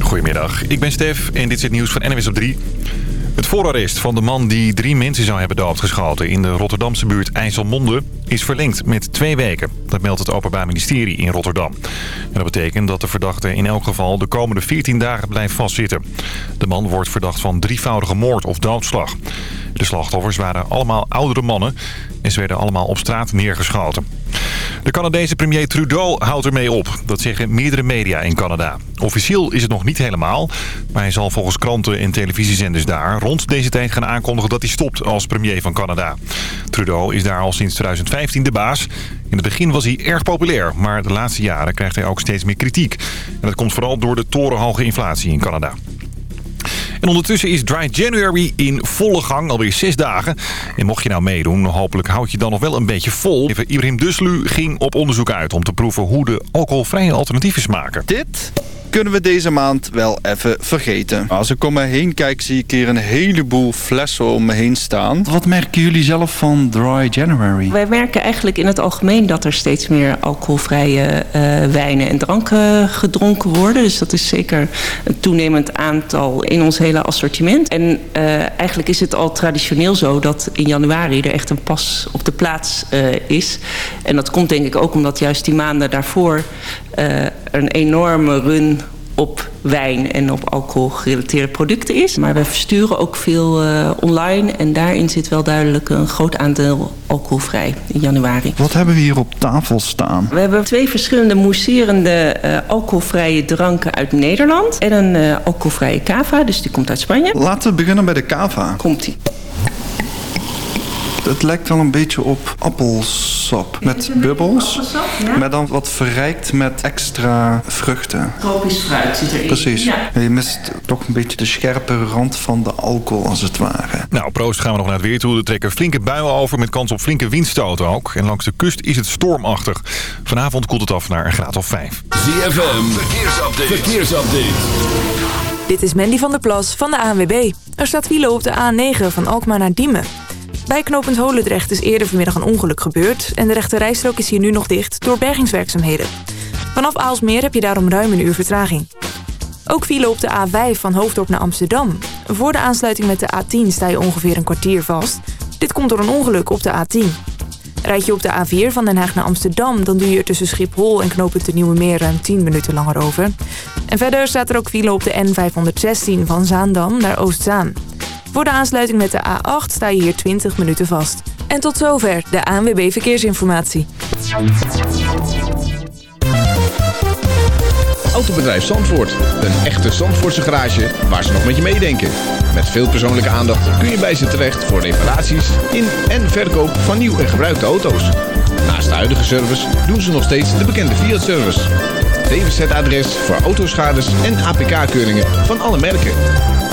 Goedemiddag, ik ben Stef en dit is het nieuws van NWS op 3. Het voorarrest van de man die drie mensen zou hebben doodgeschoten in de Rotterdamse buurt IJsselmonde is verlengd met twee weken. Dat meldt het Openbaar Ministerie in Rotterdam. Dat betekent dat de verdachte in elk geval de komende 14 dagen blijft vastzitten. De man wordt verdacht van drievoudige moord of doodslag. De slachtoffers waren allemaal oudere mannen en ze werden allemaal op straat neergeschoten. De Canadese premier Trudeau houdt ermee op. Dat zeggen meerdere media in Canada. Officieel is het nog niet helemaal. Maar hij zal volgens kranten en televisiezenders daar rond deze tijd gaan aankondigen dat hij stopt als premier van Canada. Trudeau is daar al sinds 2015 de baas. In het begin was hij erg populair, maar de laatste jaren krijgt hij ook steeds meer kritiek. En dat komt vooral door de torenhoge inflatie in Canada. En ondertussen is Dry January in volle gang, alweer zes dagen. En mocht je nou meedoen, hopelijk houd je dan nog wel een beetje vol. Ibrahim Duslu ging op onderzoek uit om te proeven hoe de alcoholvrije alternatieven smaken. Dit kunnen we deze maand wel even vergeten. Als ik om me heen kijk, zie ik hier een heleboel flessen om me heen staan. Wat merken jullie zelf van Dry January? Wij merken eigenlijk in het algemeen dat er steeds meer alcoholvrije uh, wijnen en dranken gedronken worden. Dus dat is zeker een toenemend aantal in ons hele assortiment. En uh, eigenlijk is het al traditioneel zo dat in januari er echt een pas op de plaats uh, is. En dat komt denk ik ook omdat juist die maanden daarvoor een enorme run op wijn en op alcohol gerelateerde producten is. Maar we versturen ook veel uh, online en daarin zit wel duidelijk een groot aandeel alcoholvrij in januari. Wat hebben we hier op tafel staan? We hebben twee verschillende mousserende uh, alcoholvrije dranken uit Nederland en een uh, alcoholvrije cava, dus die komt uit Spanje. Laten we beginnen bij de cava. Komt-ie. Het lijkt wel een beetje op appelsap met bubbels. Appelsap, ja. Maar dan wat verrijkt met extra vruchten. Tropisch fruit zit erin. Precies. Ja. Je mist toch een beetje de scherpe rand van de alcohol als het ware. Nou, proost gaan we nog naar het weer toe. Er trekken flinke buien over met kans op flinke windstoten ook. En langs de kust is het stormachtig. Vanavond koelt het af naar een graad of 5. ZFM, verkeersupdate. verkeersupdate. Dit is Mandy van der Plas van de ANWB. Er staat file op de A9 van Alkmaar naar Diemen. Bij knooppunt Holendrecht is eerder vanmiddag een ongeluk gebeurd... en de rechte rijstrook is hier nu nog dicht door bergingswerkzaamheden. Vanaf Aalsmeer heb je daarom ruim een uur vertraging. Ook file op de A5 van Hoofddorp naar Amsterdam. Voor de aansluiting met de A10 sta je ongeveer een kwartier vast. Dit komt door een ongeluk op de A10. Rijd je op de A4 van Den Haag naar Amsterdam... dan doe je er tussen Schiphol en knooppunt de Nieuwe Meer ruim 10 minuten langer over. En verder staat er ook file op de N516 van Zaandam naar Oostzaan. Voor de aansluiting met de A8 sta je hier 20 minuten vast. En tot zover de ANWB Verkeersinformatie. Autobedrijf Zandvoort. Een echte Zandvoortse garage waar ze nog met je meedenken. Met veel persoonlijke aandacht kun je bij ze terecht voor reparaties in en verkoop van nieuw en gebruikte auto's. Naast de huidige service doen ze nog steeds de bekende Fiat-service. DWZ-adres voor autoschades en APK-keuringen van alle merken.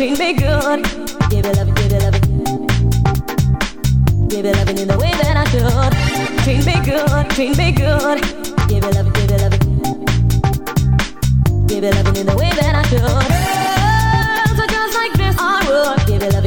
Treat me good. Give it, love it, give it, love it. Give it, love it in the way that I should. Treat me good, treat me good. Give it, love it, give it, love it. Give it, love it in the way that I should. Girls are just like this. I would give it, love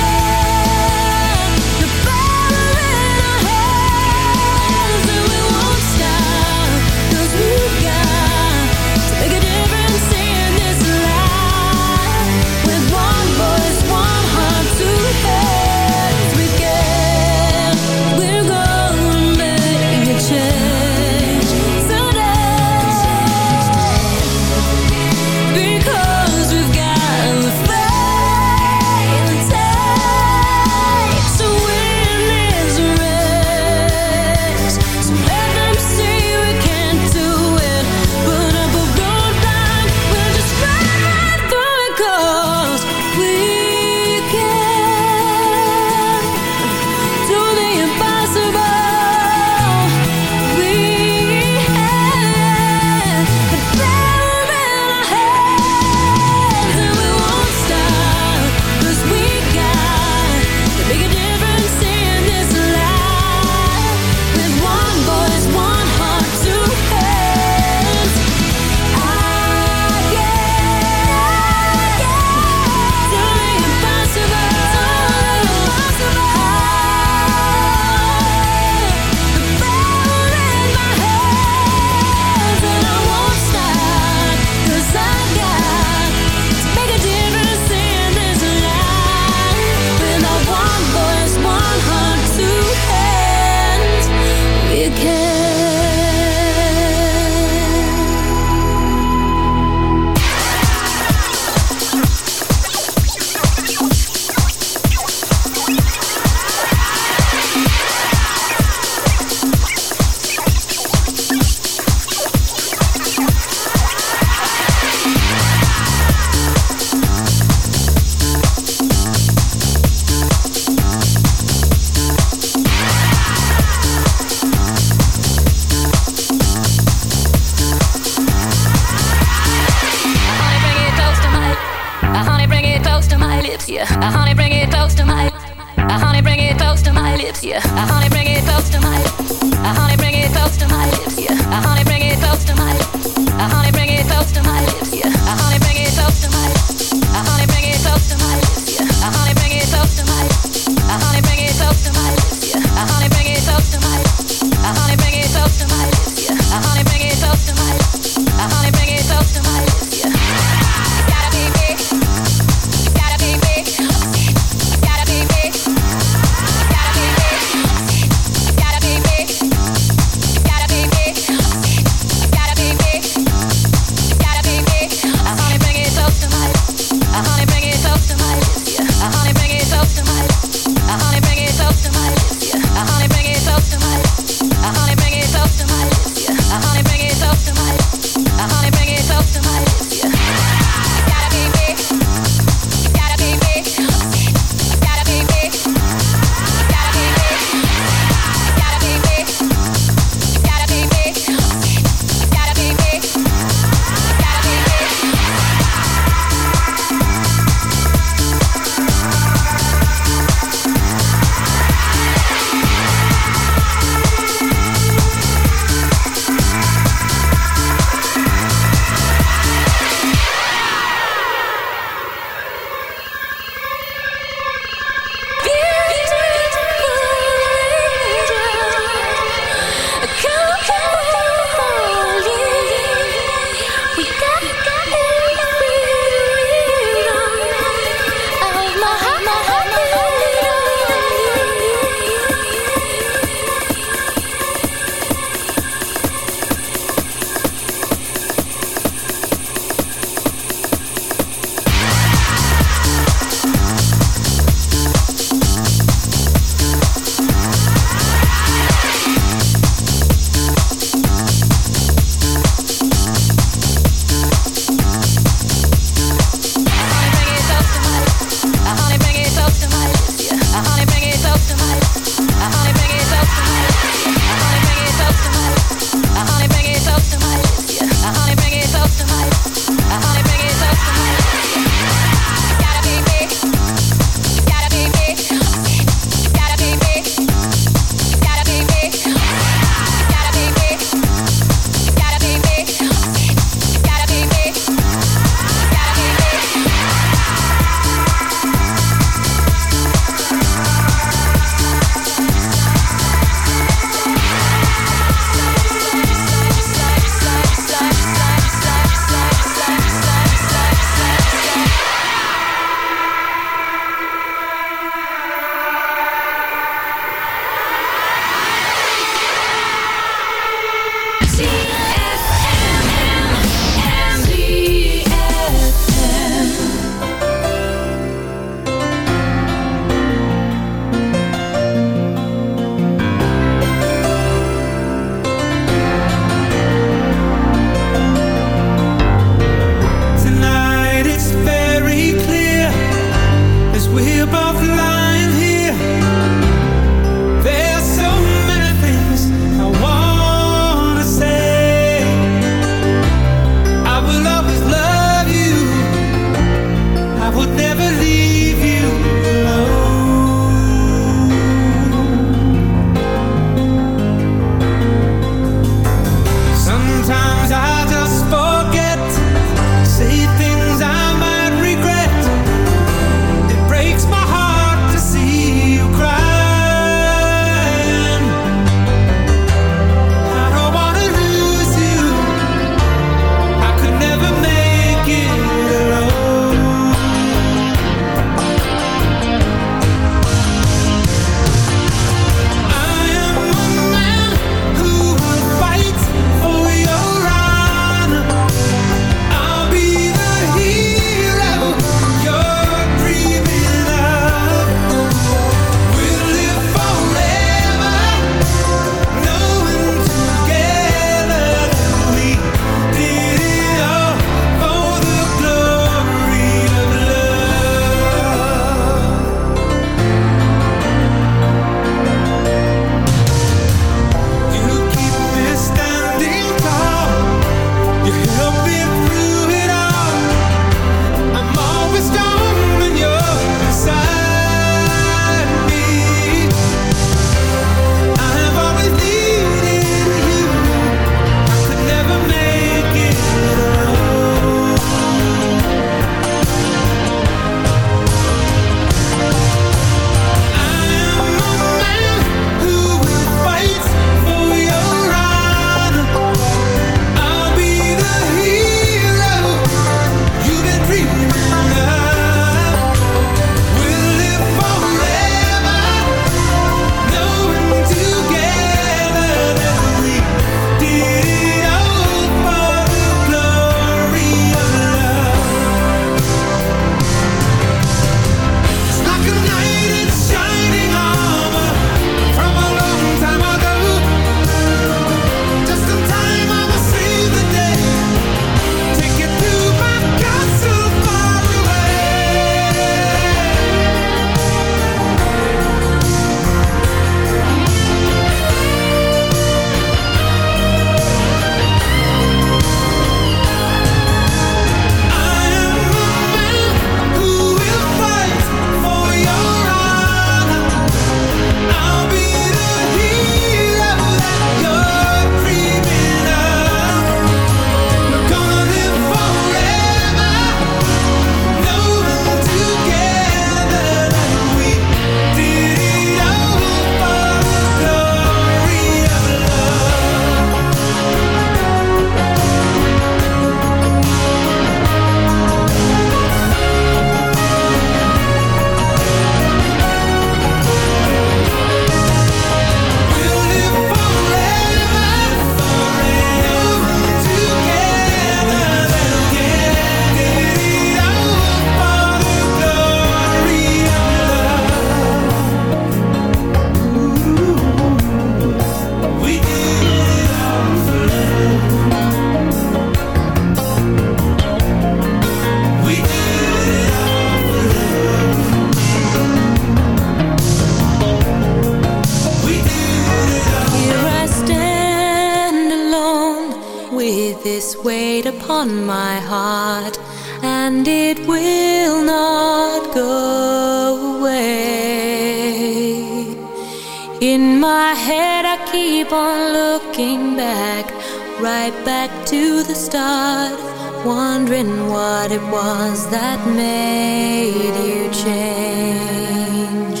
that made you change?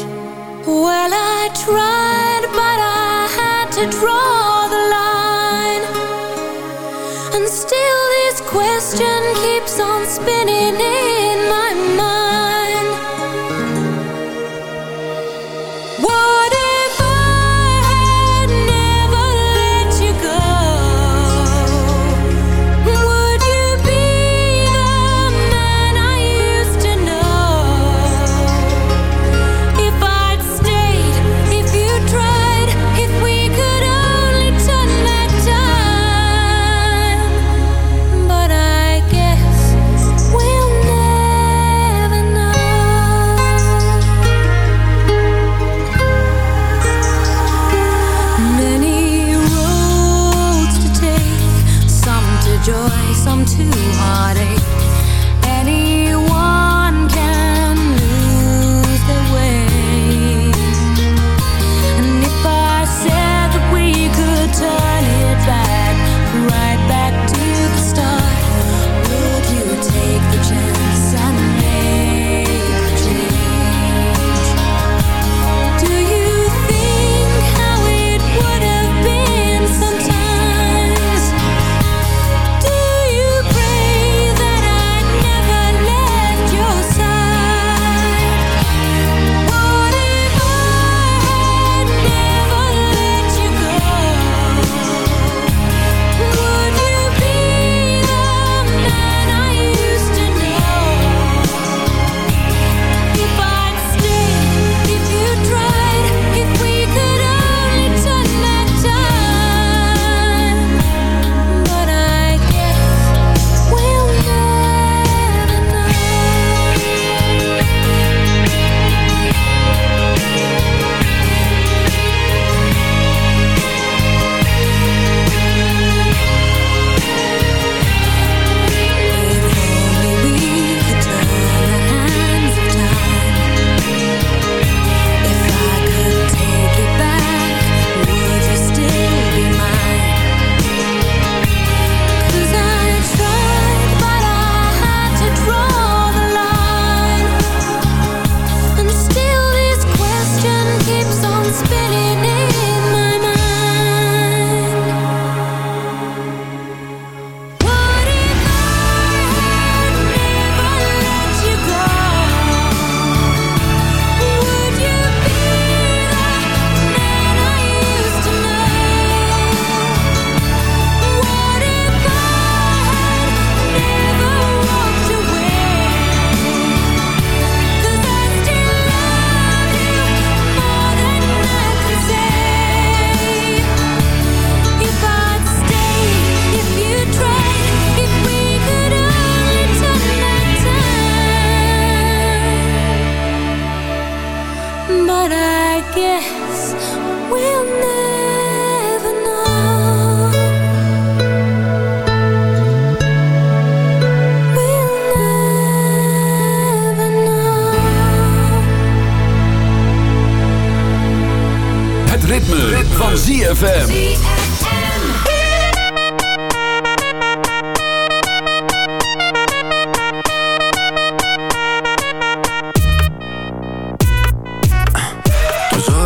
Well, I tried.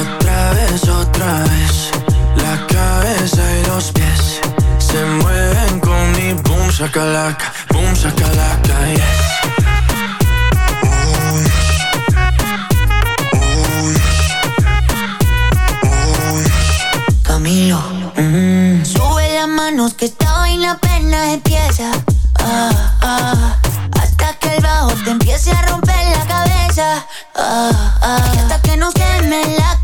otra vez, otra vez La cabeza y los pies Se mueven con mi boom shakalaka Boom shakalaka, yes. Oh, oh, oh, Camilo. Mm-hmm. Sube las manos que esta vaina apenas empieza. Ah, ah, Hasta que el bajo te empiece a romper la cabeza. Ah, ah. Hasta que nos queme la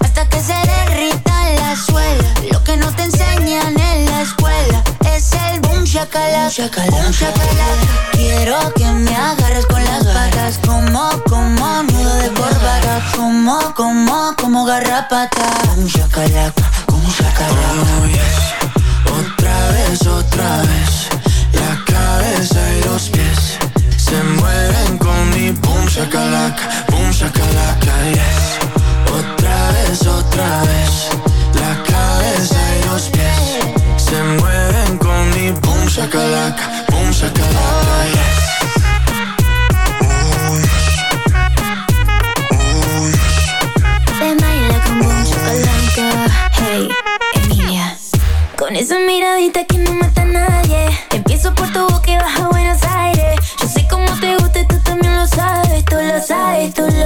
hasta que se derrita la suela. Lo que no te enseñan en la escuela es el boom shakalaka, shakalaka. shakalaka. Quiero que me agarres con las patas como como nudo de corbata, como como como garrapata. Boom shakalaka, boom shakalaka. Oh, yes. Otra vez, otra vez, la cabeza y los pies se mueven con mi boom shakalaka, boom shakalaka, yes. Otra vez. La cabeza y los pies se mueven con mi boom shakalaka, boom shakalaka, yes. Hey, Emilia. Con esa miradita que no mata a nadie. Empiezo por tu boca y bajo a Buenos Aires. Yo sé cómo te gusta y tú también lo sabes. Tú lo sabes, tú lo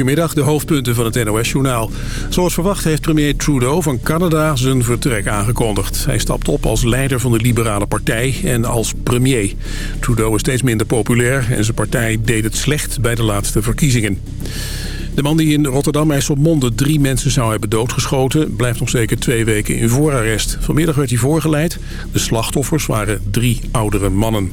Goedemiddag, de hoofdpunten van het NOS-journaal. Zoals verwacht heeft premier Trudeau van Canada zijn vertrek aangekondigd. Hij stapt op als leider van de Liberale Partij en als premier. Trudeau is steeds minder populair en zijn partij deed het slecht bij de laatste verkiezingen. De man die in Rotterdam IJsselmonde drie mensen zou hebben doodgeschoten... blijft nog zeker twee weken in voorarrest. Vanmiddag werd hij voorgeleid. De slachtoffers waren drie oudere mannen.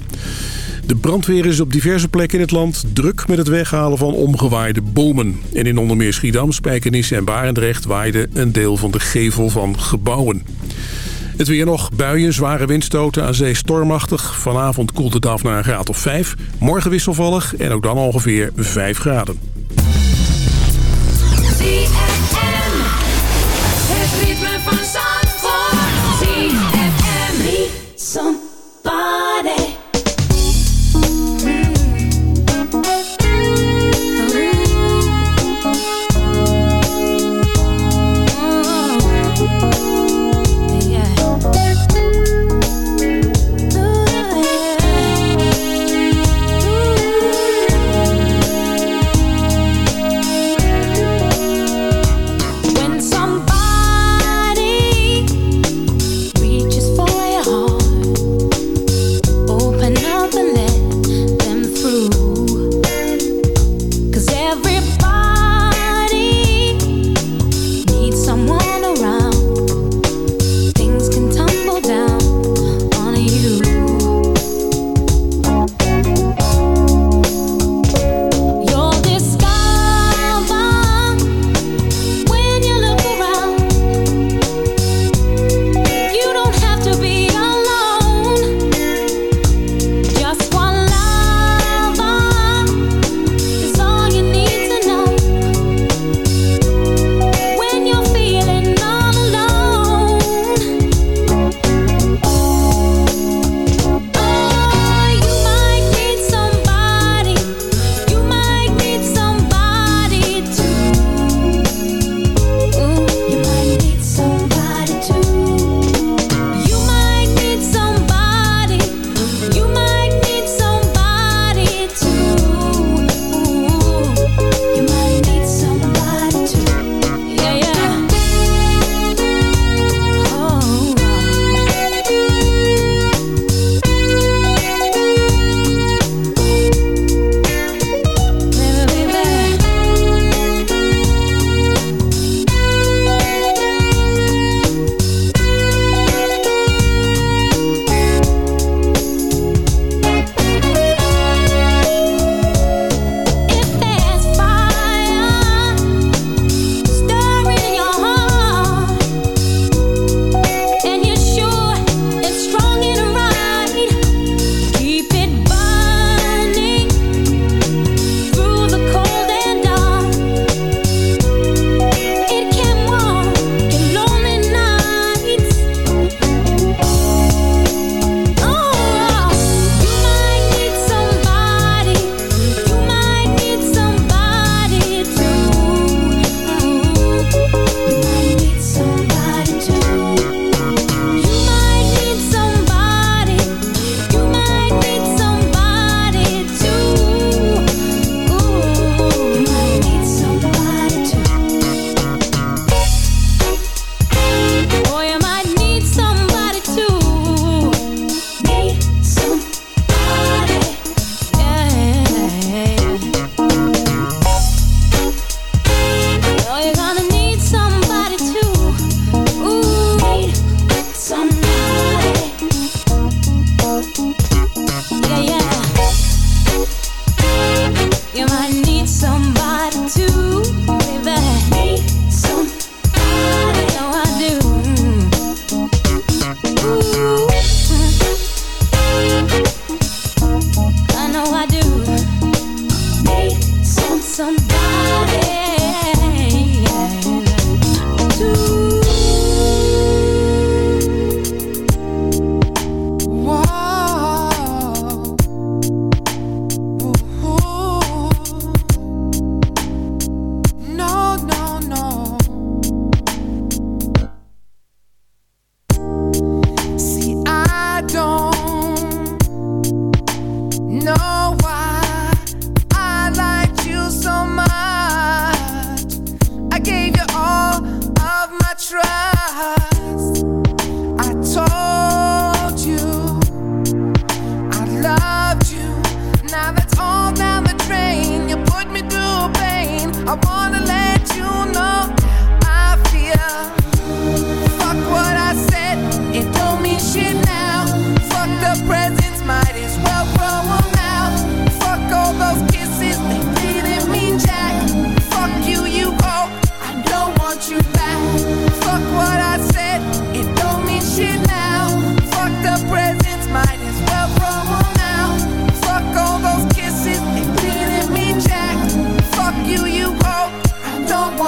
De brandweer is op diverse plekken in het land druk met het weghalen van omgewaaide bomen. En in onder meer Schiedam, Spijkenisse en Barendrecht waaide een deel van de gevel van gebouwen. Het weer nog, buien, zware windstoten, aan zee stormachtig. Vanavond koelt het af naar een graad of 5. Morgen wisselvallig en ook dan ongeveer 5 graden.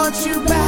want you back.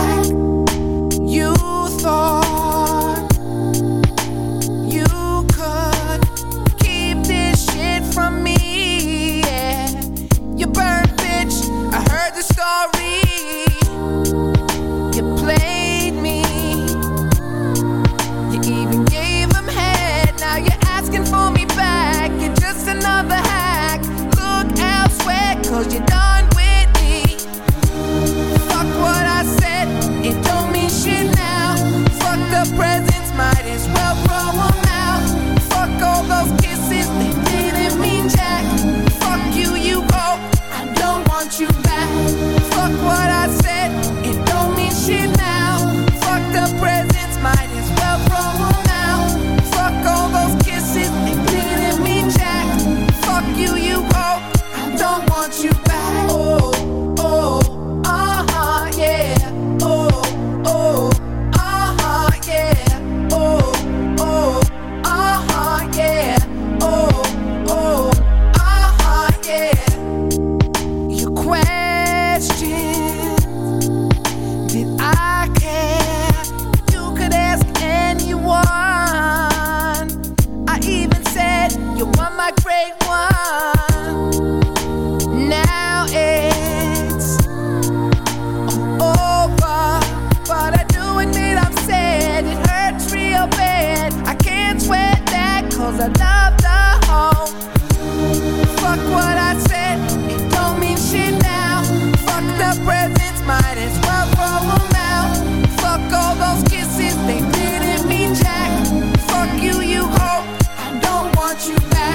Want you back.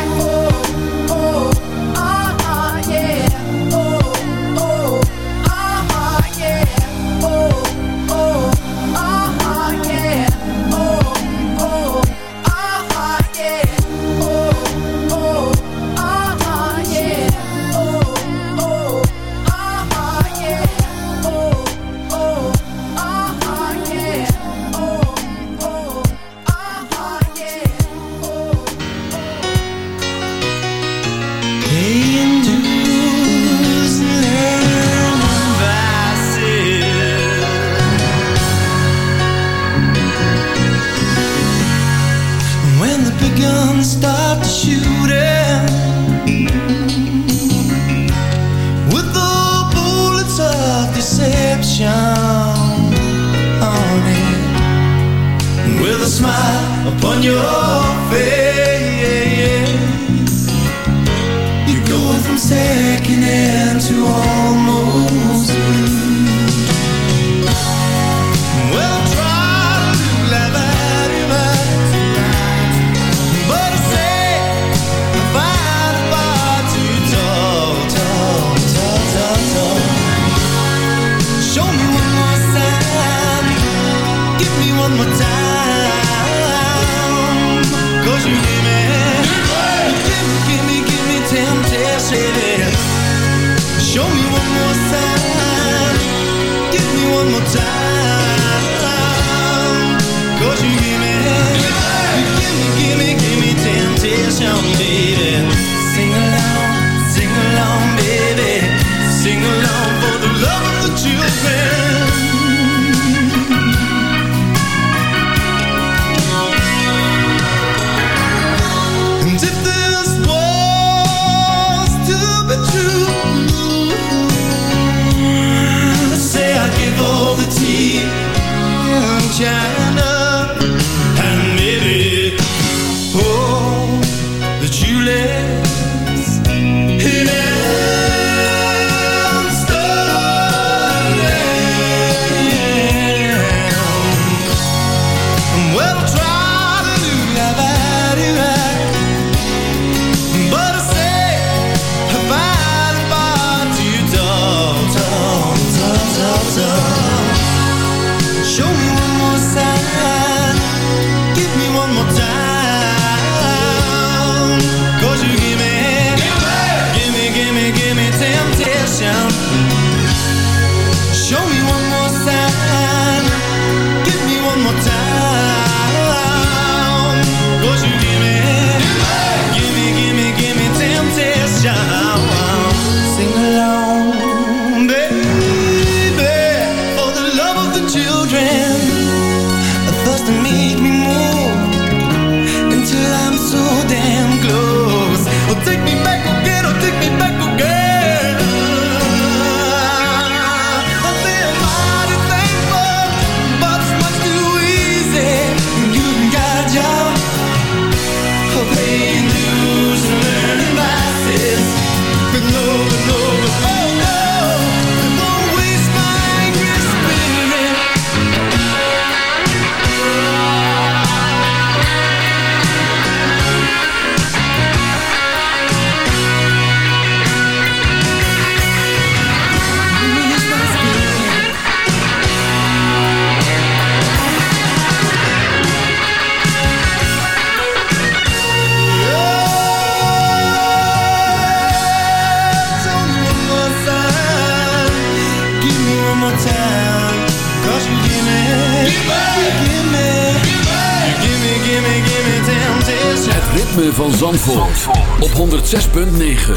van Zandvoort, op 106.9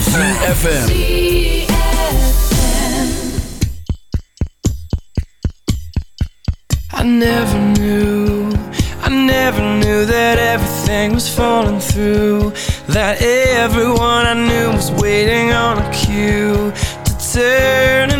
CFFM I never knew I never knew that everything was falling through That everyone I knew was waiting on a cue To turn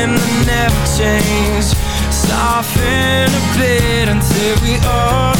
dream that never change. Soften a bit until we all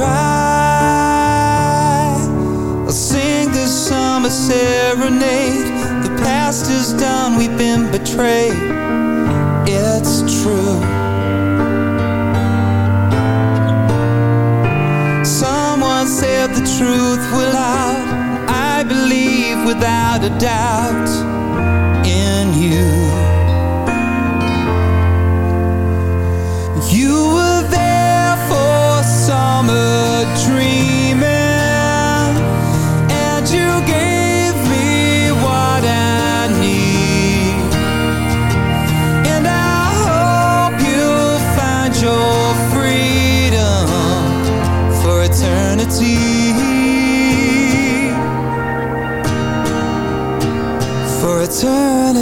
try. I'll sing this summer serenade. The past is done, we've been betrayed. It's true. Someone said the truth will out. I believe without a doubt